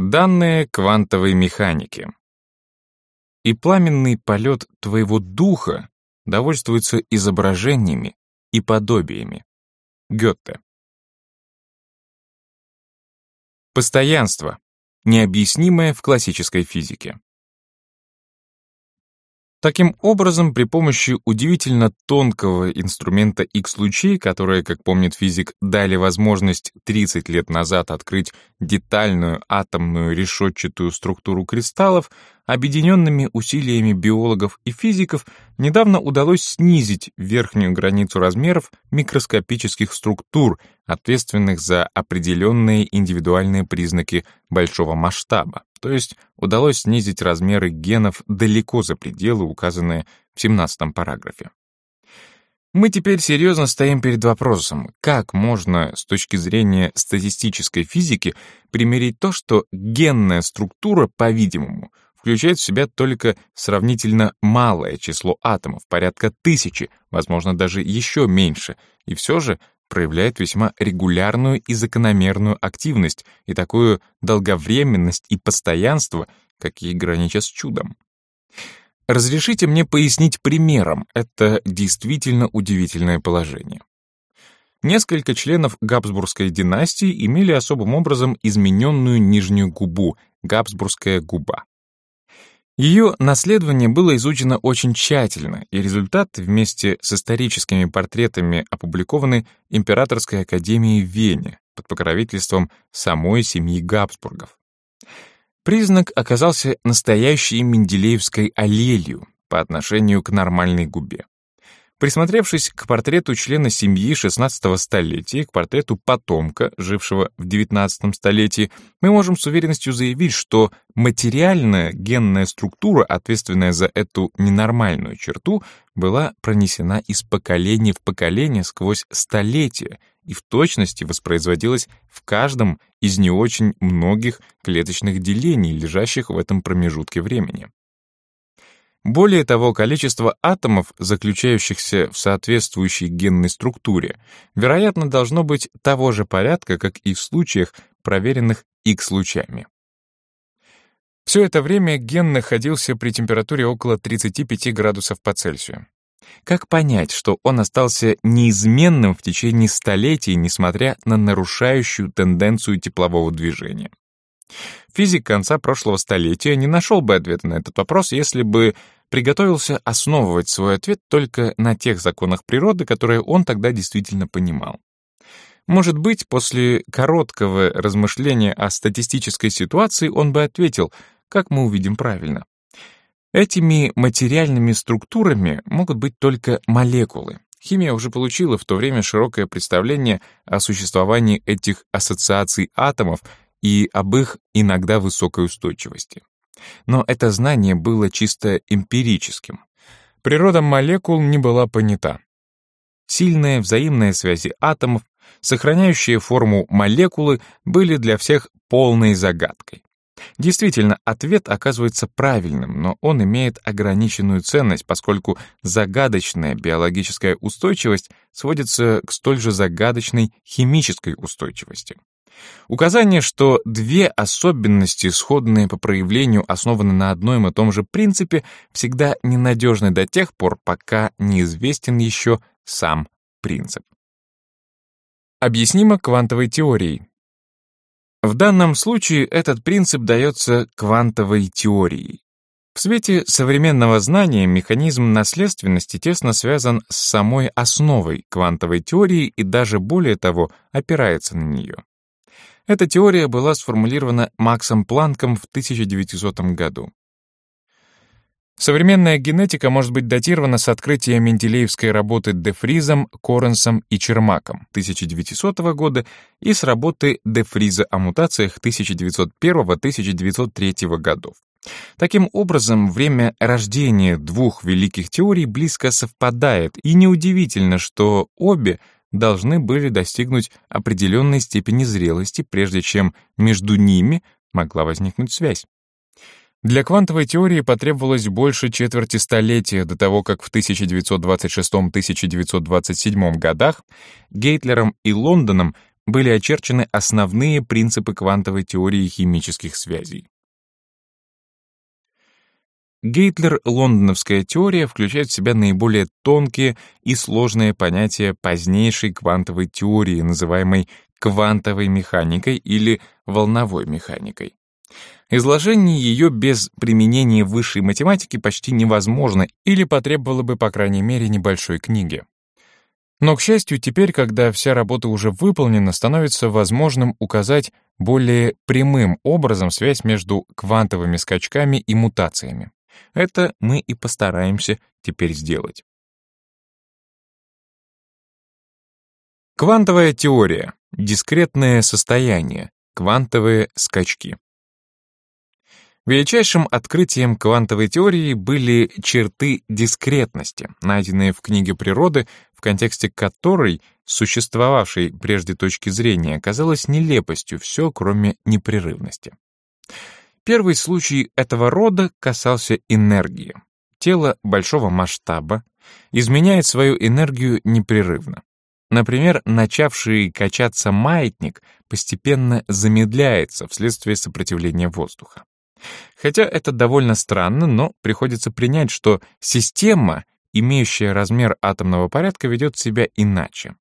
Данные квантовой механики. И пламенный полет твоего духа довольствуется изображениями и подобиями. Гёте. Постоянство, необъяснимое в классической физике. Таким образом, при помощи удивительно тонкого инструмента X-лучей, которые, как помнит физик, дали возможность 30 лет назад открыть детальную атомную решетчатую структуру кристаллов, объединенными усилиями биологов и физиков недавно удалось снизить верхнюю границу размеров микроскопических структур, ответственных за определенные индивидуальные признаки большого масштаба то есть удалось снизить размеры генов далеко за пределы, указанные в 17 параграфе. Мы теперь серьезно стоим перед вопросом, как можно с точки зрения статистической физики примерить то, что генная структура, по-видимому, включает в себя только сравнительно малое число атомов, порядка тысячи, возможно, даже еще меньше, и все же проявляет весьма регулярную и закономерную активность и такую долговременность и постоянство, какие граничат с чудом. Разрешите мне пояснить примером это действительно удивительное положение. Несколько членов Габсбургской династии имели особым образом измененную нижнюю губу, Габсбургская губа. Ее наследование было изучено очень тщательно, и результат вместе с историческими портретами опубликованы Императорской академией в Вене под покровительством самой семьи Габсбургов. Признак оказался настоящей менделеевской аллелью по отношению к нормальной губе. Присмотревшись к портрету члена семьи XVI столетия, к портрету потомка, жившего в XIX столетии, мы можем с уверенностью заявить, что материальная генная структура, ответственная за эту ненормальную черту, была пронесена из поколения в поколение сквозь столетия и в точности воспроизводилась в каждом из не очень многих клеточных делений, лежащих в этом промежутке времени. Более того, количество атомов, заключающихся в соответствующей генной структуре, вероятно, должно быть того же порядка, как и в случаях, проверенных X-лучами. Все это время ген находился при температуре около 35 градусов по Цельсию. Как понять, что он остался неизменным в течение столетий, несмотря на нарушающую тенденцию теплового движения? Физик конца прошлого столетия не нашел бы ответа на этот вопрос, если бы приготовился основывать свой ответ только на тех законах природы, которые он тогда действительно понимал. Может быть, после короткого размышления о статистической ситуации он бы ответил, как мы увидим правильно. Этими материальными структурами могут быть только молекулы. Химия уже получила в то время широкое представление о существовании этих ассоциаций атомов и об их иногда высокой устойчивости. Но это знание было чисто эмпирическим. Природа молекул не была понята. Сильные взаимные связи атомов, сохраняющие форму молекулы, были для всех полной загадкой. Действительно, ответ оказывается правильным, но он имеет ограниченную ценность, поскольку загадочная биологическая устойчивость сводится к столь же загадочной химической устойчивости. Указание, что две особенности, сходные по проявлению, основаны на одном и том же принципе, всегда ненадежны до тех пор, пока неизвестен еще сам принцип. Объяснимо квантовой теорией. В данном случае этот принцип дается квантовой теорией. В свете современного знания механизм наследственности тесно связан с самой основой квантовой теории и даже более того опирается на нее. Эта теория была сформулирована Максом Планком в 1900 году. Современная генетика может быть датирована с открытия менделеевской работы Де Фризом, Коренсом и Чермаком 1900 года и с работы Де Фриза о мутациях 1901-1903 годов. Таким образом, время рождения двух великих теорий близко совпадает, и неудивительно, что обе — должны были достигнуть определенной степени зрелости, прежде чем между ними могла возникнуть связь. Для квантовой теории потребовалось больше четверти столетия до того, как в 1926-1927 годах Гейтлером и Лондоном были очерчены основные принципы квантовой теории химических связей. Гейтлер-лондоновская теория включает в себя наиболее тонкие и сложные понятия позднейшей квантовой теории, называемой квантовой механикой или волновой механикой. Изложение ее без применения высшей математики почти невозможно или потребовало бы, по крайней мере, небольшой книги. Но, к счастью, теперь, когда вся работа уже выполнена, становится возможным указать более прямым образом связь между квантовыми скачками и мутациями. Это мы и постараемся теперь сделать. Квантовая теория, дискретное состояние, квантовые скачки. Величайшим открытием квантовой теории были черты дискретности, найденные в книге природы, в контексте которой существовавшей прежде точки зрения казалось нелепостью все, кроме непрерывности. Первый случай этого рода касался энергии. Тело большого масштаба изменяет свою энергию непрерывно. Например, начавший качаться маятник постепенно замедляется вследствие сопротивления воздуха. Хотя это довольно странно, но приходится принять, что система, имеющая размер атомного порядка, ведет себя иначе.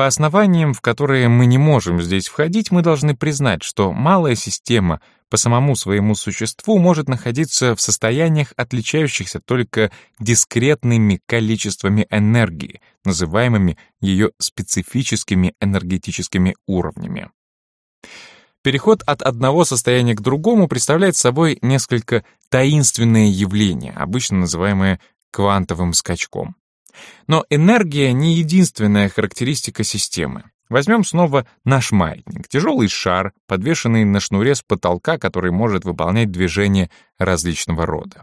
По основаниям, в которые мы не можем здесь входить, мы должны признать, что малая система по самому своему существу может находиться в состояниях, отличающихся только дискретными количествами энергии, называемыми ее специфическими энергетическими уровнями. Переход от одного состояния к другому представляет собой несколько таинственное явление, обычно называемое квантовым скачком. Но энергия не единственная характеристика системы. Возьмем снова наш маятник, тяжелый шар, подвешенный на шнуре с потолка, который может выполнять движения различного рода.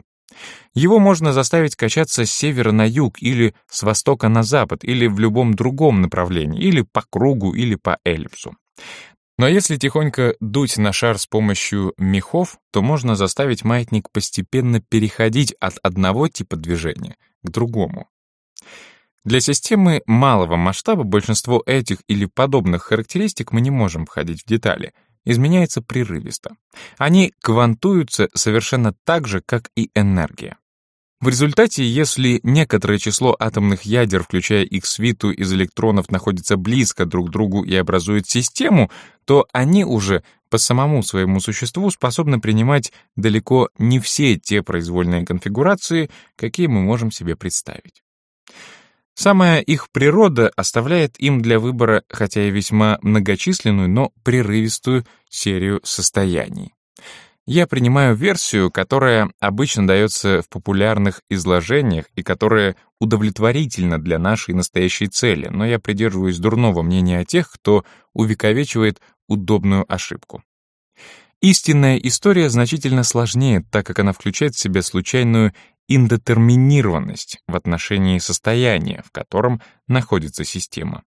Его можно заставить качаться с севера на юг или с востока на запад, или в любом другом направлении, или по кругу, или по эллипсу. Но если тихонько дуть на шар с помощью мехов, то можно заставить маятник постепенно переходить от одного типа движения к другому. Для системы малого масштаба большинство этих или подобных характеристик мы не можем входить в детали, изменяется прерывисто. Они квантуются совершенно так же, как и энергия. В результате, если некоторое число атомных ядер, включая их свиту из электронов, находится близко друг к другу и образует систему, то они уже по самому своему существу способны принимать далеко не все те произвольные конфигурации, какие мы можем себе представить. Самая их природа оставляет им для выбора, хотя и весьма многочисленную, но прерывистую серию состояний. Я принимаю версию, которая обычно дается в популярных изложениях и которая удовлетворительна для нашей настоящей цели, но я придерживаюсь дурного мнения о тех, кто увековечивает удобную ошибку. Истинная история значительно сложнее, так как она включает в себя случайную индетерминированность в отношении состояния, в котором находится система.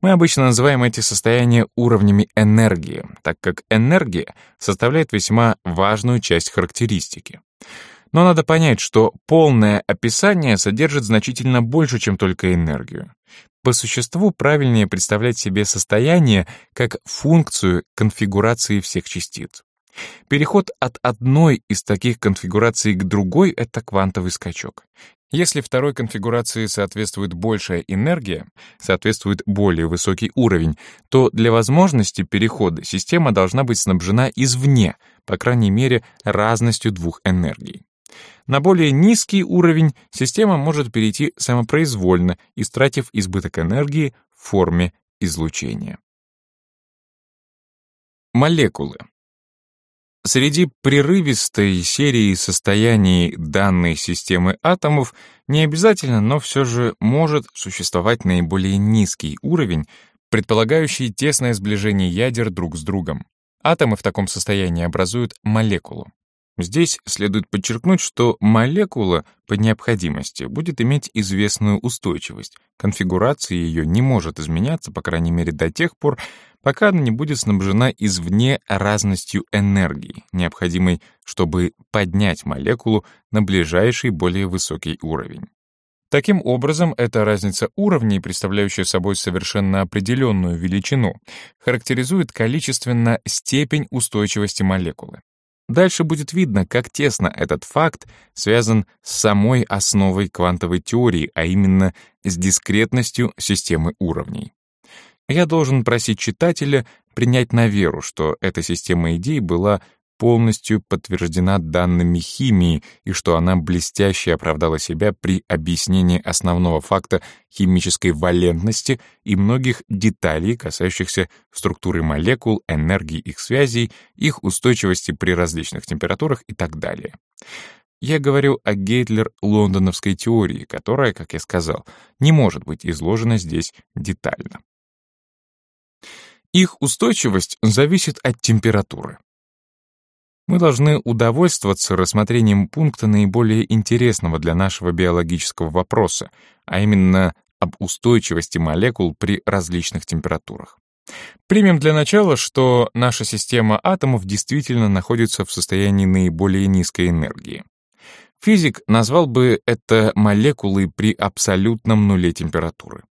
Мы обычно называем эти состояния уровнями энергии, так как энергия составляет весьма важную часть характеристики. Но надо понять, что полное описание содержит значительно больше, чем только энергию. По существу правильнее представлять себе состояние как функцию конфигурации всех частиц. Переход от одной из таких конфигураций к другой — это квантовый скачок. Если второй конфигурации соответствует большая энергия, соответствует более высокий уровень, то для возможности перехода система должна быть снабжена извне, по крайней мере, разностью двух энергий. На более низкий уровень система может перейти самопроизвольно, истратив избыток энергии в форме излучения. Молекулы. Среди прерывистой серии состояний данной системы атомов не обязательно, но все же может существовать наиболее низкий уровень, предполагающий тесное сближение ядер друг с другом. Атомы в таком состоянии образуют молекулу. Здесь следует подчеркнуть, что молекула по необходимости будет иметь известную устойчивость. Конфигурация ее не может изменяться, по крайней мере, до тех пор, пока она не будет снабжена извне разностью энергии, необходимой, чтобы поднять молекулу на ближайший более высокий уровень. Таким образом, эта разница уровней, представляющая собой совершенно определенную величину, характеризует количественно степень устойчивости молекулы. Дальше будет видно, как тесно этот факт связан с самой основой квантовой теории, а именно с дискретностью системы уровней. Я должен просить читателя принять на веру, что эта система идей была полностью подтверждена данными химии и что она блестяще оправдала себя при объяснении основного факта химической валентности и многих деталей, касающихся структуры молекул, энергии их связей, их устойчивости при различных температурах и так далее. Я говорю о Гейтлер-лондоновской теории, которая, как я сказал, не может быть изложена здесь детально. Их устойчивость зависит от температуры. Мы должны удовольствоваться рассмотрением пункта наиболее интересного для нашего биологического вопроса, а именно об устойчивости молекул при различных температурах. Примем для начала, что наша система атомов действительно находится в состоянии наиболее низкой энергии. Физик назвал бы это молекулой при абсолютном нуле температуры.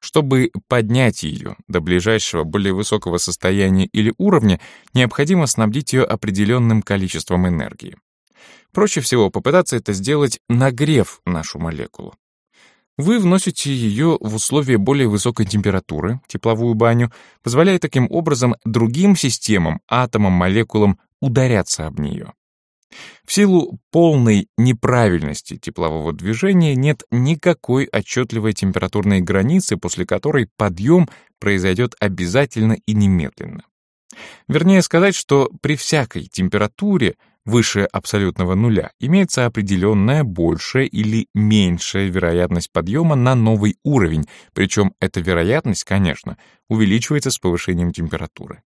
Чтобы поднять ее до ближайшего более высокого состояния или уровня, необходимо снабдить ее определенным количеством энергии. Проще всего попытаться это сделать, нагрев нашу молекулу. Вы вносите ее в условия более высокой температуры, тепловую баню, позволяя таким образом другим системам, атомам, молекулам ударяться об нее. В силу полной неправильности теплового движения нет никакой отчетливой температурной границы, после которой подъем произойдет обязательно и немедленно. Вернее сказать, что при всякой температуре выше абсолютного нуля имеется определенная большая или меньшая вероятность подъема на новый уровень, причем эта вероятность, конечно, увеличивается с повышением температуры.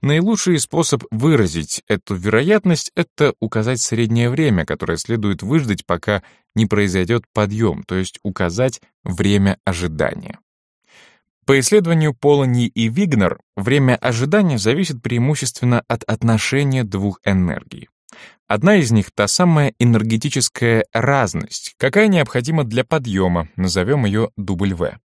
Наилучший способ выразить эту вероятность — это указать среднее время, которое следует выждать, пока не произойдет подъем, то есть указать время ожидания. По исследованию Полони и Вигнер, время ожидания зависит преимущественно от отношения двух энергий. Одна из них — та самая энергетическая разность, какая необходима для подъема, назовем ее W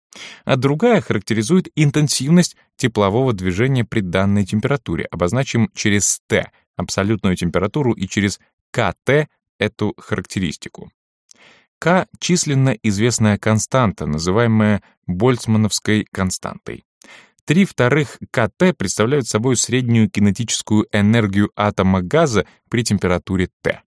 а другая характеризует интенсивность теплового движения при данной температуре, обозначим через T абсолютную температуру и через КТ эту характеристику. К — численно известная константа, называемая Больцмановской константой. Три вторых КТ представляют собой среднюю кинетическую энергию атома газа при температуре Т.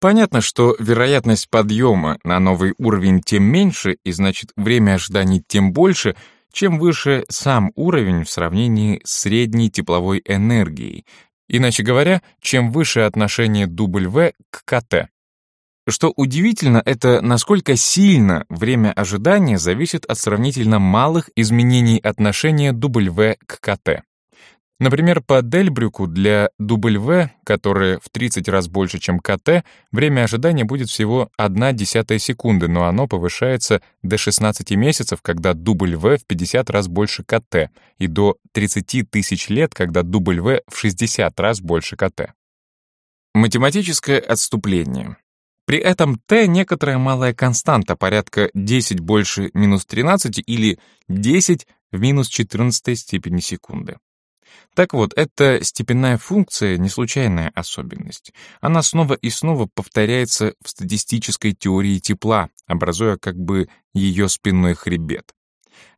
Понятно, что вероятность подъема на новый уровень тем меньше, и значит время ожиданий тем больше, чем выше сам уровень в сравнении с средней тепловой энергией. Иначе говоря, чем выше отношение W к КТ. Что удивительно, это насколько сильно время ожидания зависит от сравнительно малых изменений отношения W к КТ. Например, по Дельбрюку для W, которое в 30 раз больше, чем КТ, время ожидания будет всего 1 десятая секунды, но оно повышается до 16 месяцев, когда W в 50 раз больше КТ, и до 30 тысяч лет, когда W в 60 раз больше КТ. Математическое отступление. При этом t некоторая малая константа, порядка 10 больше минус 13 или 10 в минус 14 степени секунды. Так вот, эта степенная функция — не случайная особенность. Она снова и снова повторяется в статистической теории тепла, образуя как бы ее спинной хребет.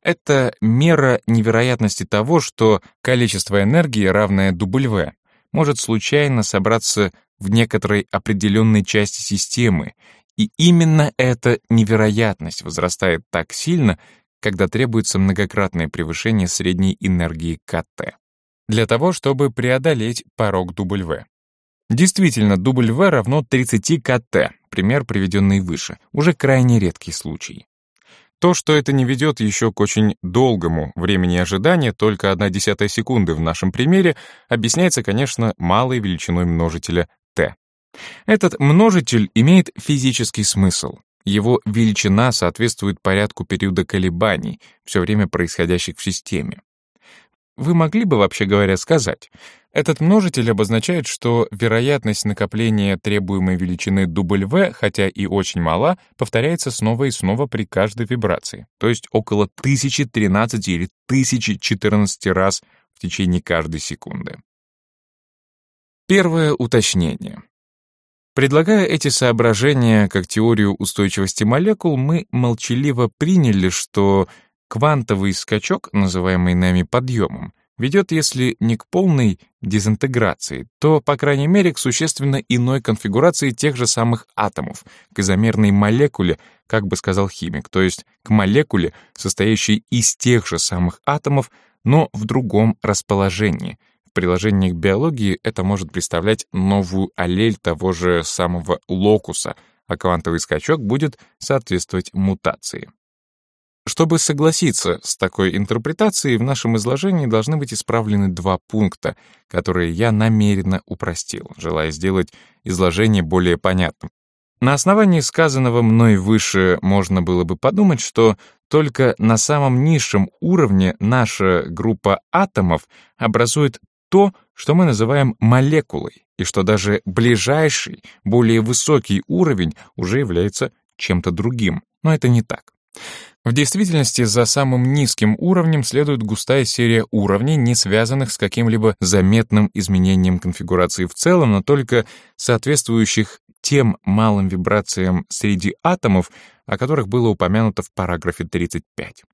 Это мера невероятности того, что количество энергии, равное W, может случайно собраться в некоторой определенной части системы, и именно эта невероятность возрастает так сильно, когда требуется многократное превышение средней энергии КТ для того, чтобы преодолеть порог W. Действительно, W равно 30 КТ, пример, приведенный выше, уже крайне редкий случай. То, что это не ведет еще к очень долгому времени ожидания, только 1 десятая секунды в нашем примере, объясняется, конечно, малой величиной множителя t. Этот множитель имеет физический смысл. Его величина соответствует порядку периода колебаний, все время происходящих в системе. Вы могли бы, вообще говоря, сказать? Этот множитель обозначает, что вероятность накопления требуемой величины W, хотя и очень мала, повторяется снова и снова при каждой вибрации, то есть около 1013 или 1014 раз в течение каждой секунды. Первое уточнение. Предлагая эти соображения как теорию устойчивости молекул, мы молчаливо приняли, что квантовый скачок, называемый нами подъемом, ведет, если не к полной дезинтеграции, то, по крайней мере, к существенно иной конфигурации тех же самых атомов, к изомерной молекуле, как бы сказал химик, то есть к молекуле, состоящей из тех же самых атомов, но в другом расположении — в приложении к биологии это может представлять новую аллель того же самого локуса, а квантовый скачок будет соответствовать мутации. Чтобы согласиться с такой интерпретацией, в нашем изложении должны быть исправлены два пункта, которые я намеренно упростил, желая сделать изложение более понятным. На основании сказанного мной выше можно было бы подумать, что только на самом низшем уровне наша группа атомов образует то, что мы называем молекулой, и что даже ближайший, более высокий уровень уже является чем-то другим. Но это не так. В действительности за самым низким уровнем следует густая серия уровней, не связанных с каким-либо заметным изменением конфигурации в целом, но только соответствующих тем малым вибрациям среди атомов, о которых было упомянуто в параграфе 35.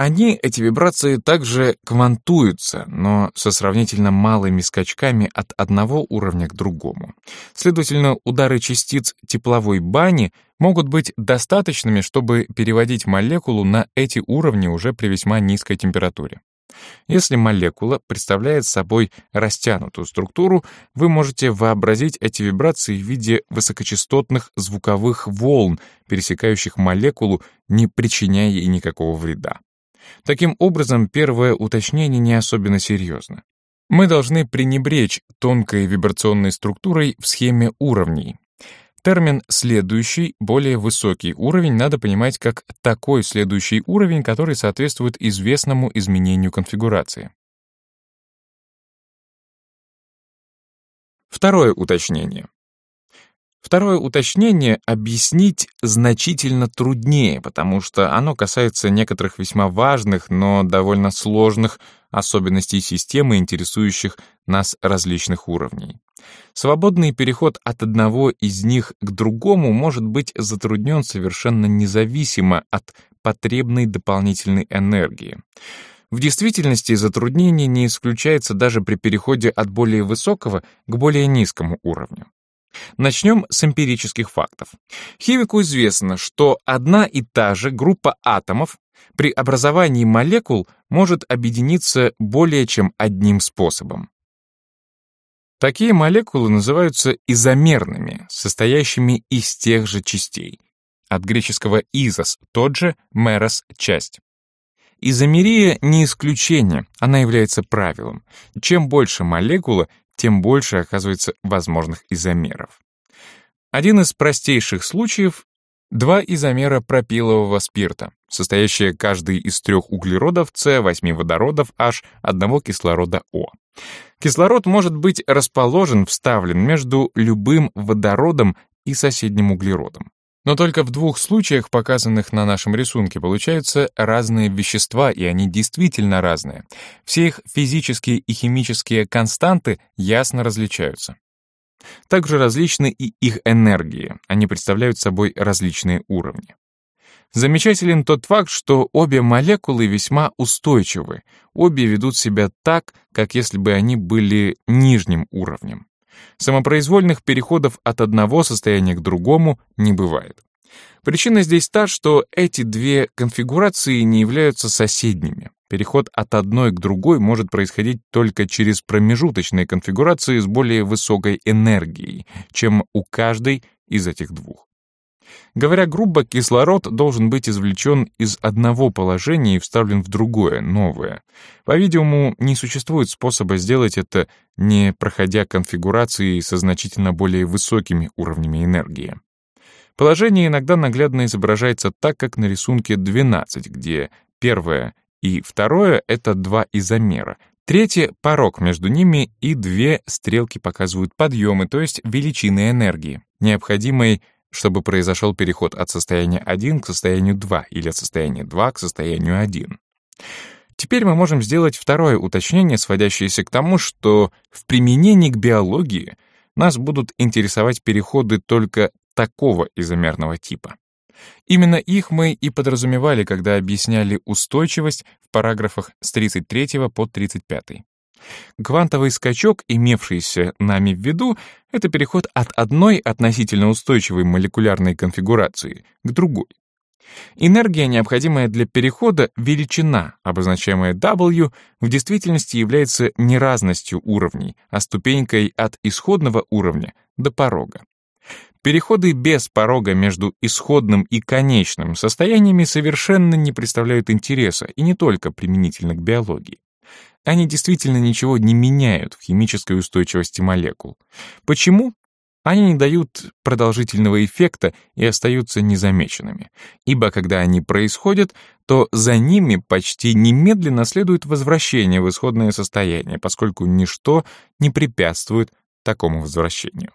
Они, эти вибрации, также квантуются, но со сравнительно малыми скачками от одного уровня к другому. Следовательно, удары частиц тепловой бани могут быть достаточными, чтобы переводить молекулу на эти уровни уже при весьма низкой температуре. Если молекула представляет собой растянутую структуру, вы можете вообразить эти вибрации в виде высокочастотных звуковых волн, пересекающих молекулу, не причиняя ей никакого вреда. Таким образом, первое уточнение не особенно серьезно. Мы должны пренебречь тонкой вибрационной структурой в схеме уровней. Термин «следующий», более высокий уровень, надо понимать как такой следующий уровень, который соответствует известному изменению конфигурации. Второе уточнение. Второе уточнение объяснить значительно труднее, потому что оно касается некоторых весьма важных, но довольно сложных особенностей системы, интересующих нас различных уровней. Свободный переход от одного из них к другому может быть затруднен совершенно независимо от потребной дополнительной энергии. В действительности затруднение не исключается даже при переходе от более высокого к более низкому уровню. Начнем с эмпирических фактов. Химику известно, что одна и та же группа атомов при образовании молекул может объединиться более чем одним способом. Такие молекулы называются изомерными, состоящими из тех же частей. От греческого «изос» — тот же, «мерос» — часть. Изомерия не исключение, она является правилом. Чем больше молекула, тем больше оказывается возможных изомеров. Один из простейших случаев — два изомера пропилового спирта, состоящие каждый из трех углеродов С, 8 водородов H, одного кислорода О. Кислород может быть расположен, вставлен между любым водородом и соседним углеродом. Но только в двух случаях, показанных на нашем рисунке, получаются разные вещества, и они действительно разные. Все их физические и химические константы ясно различаются. Также различны и их энергии, они представляют собой различные уровни. Замечателен тот факт, что обе молекулы весьма устойчивы, обе ведут себя так, как если бы они были нижним уровнем. Самопроизвольных переходов от одного состояния к другому не бывает. Причина здесь та, что эти две конфигурации не являются соседними. Переход от одной к другой может происходить только через промежуточные конфигурации с более высокой энергией, чем у каждой из этих двух. Говоря грубо, кислород должен быть извлечен из одного положения и вставлен в другое, новое. По-видимому, не существует способа сделать это, не проходя конфигурации со значительно более высокими уровнями энергии. Положение иногда наглядно изображается так, как на рисунке 12, где первое и второе — это два изомера. Третье — порог между ними, и две стрелки показывают подъемы, то есть величины энергии, необходимой, чтобы произошел переход от состояния 1 к состоянию 2 или от состояния 2 к состоянию 1. Теперь мы можем сделать второе уточнение, сводящееся к тому, что в применении к биологии нас будут интересовать переходы только такого изомерного типа. Именно их мы и подразумевали, когда объясняли устойчивость в параграфах с 33 по 35. Квантовый скачок, имевшийся нами в виду, это переход от одной относительно устойчивой молекулярной конфигурации к другой. Энергия, необходимая для перехода, величина, обозначаемая W, в действительности является не разностью уровней, а ступенькой от исходного уровня до порога. Переходы без порога между исходным и конечным состояниями совершенно не представляют интереса, и не только применительно к биологии. Они действительно ничего не меняют в химической устойчивости молекул. Почему? Они не дают продолжительного эффекта и остаются незамеченными. Ибо когда они происходят, то за ними почти немедленно следует возвращение в исходное состояние, поскольку ничто не препятствует такому возвращению.